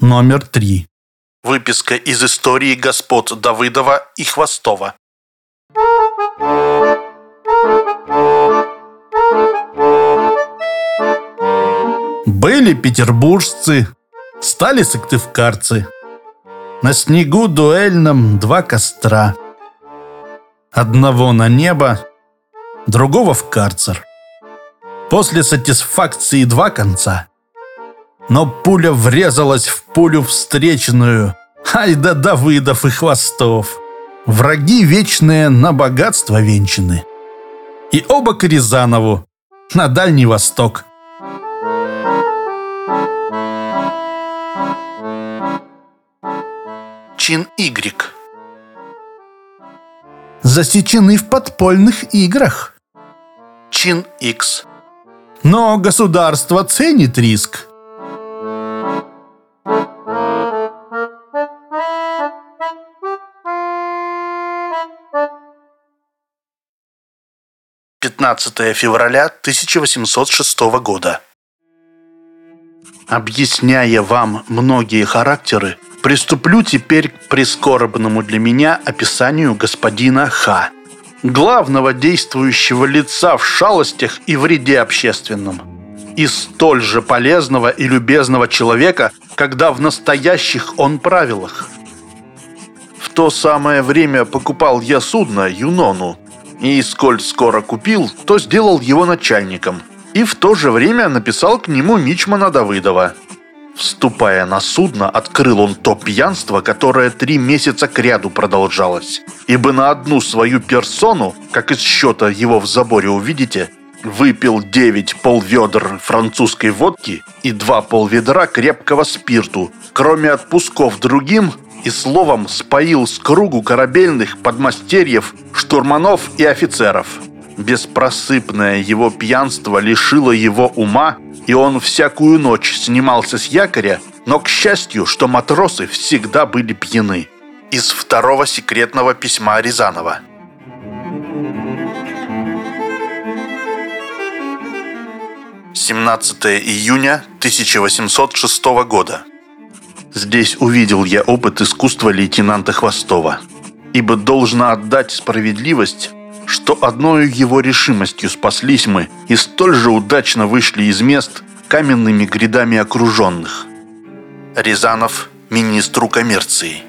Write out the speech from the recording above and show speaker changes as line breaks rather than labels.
Номер три.
Выписка из истории господ Давыдова и Хвостова.
Были петербуржцы, стали сыктывкарцы. На снегу дуэльном два костра. Одного на небо, другого в карцер. После сатисфакции два конца. Но пуля врезалась в пулю встречную. Ай да Давыдов и Хвостов. Враги вечные на богатство венчаны. И оба к Рязанову, на Дальний Восток.
Чин Y.
Засечены в подпольных играх.
Чин X.
Но государство ценит риск.
Пятнадцатое февраля 1806 года. Объясняя вам многие характеры, приступлю теперь к прискорбному для меня описанию господина Х. Главного действующего лица в шалостях и вреде общественном. И столь же полезного и любезного человека, когда в настоящих он правилах. В то самое время покупал я судно Юнону, и сколь скоро купил, то сделал его начальником, и в то же время написал к нему Мичмана Давыдова – Вступая на судно, открыл он то пьянство, которое три месяца кряду продолжалось. Ибо на одну свою персону, как из счета его в заборе увидите, выпил девять полведр французской водки и два полведра крепкого спирту, кроме отпусков другим, и словом споил с кругу корабельных подмастерьев, штурманов и офицеров. Беспросыпное его пьянство лишило его ума и он всякую ночь снимался с якоря, но, к счастью, что матросы всегда были пьяны. Из второго секретного письма Рязанова. «17 июня 1806 года. Здесь увидел я опыт искусства лейтенанта Хвостова. Ибо должна отдать справедливость, что одной его решимостью спаслись мы и столь же удачно вышли из мест каменными грядами окруженных. Рязанов министру коммерции.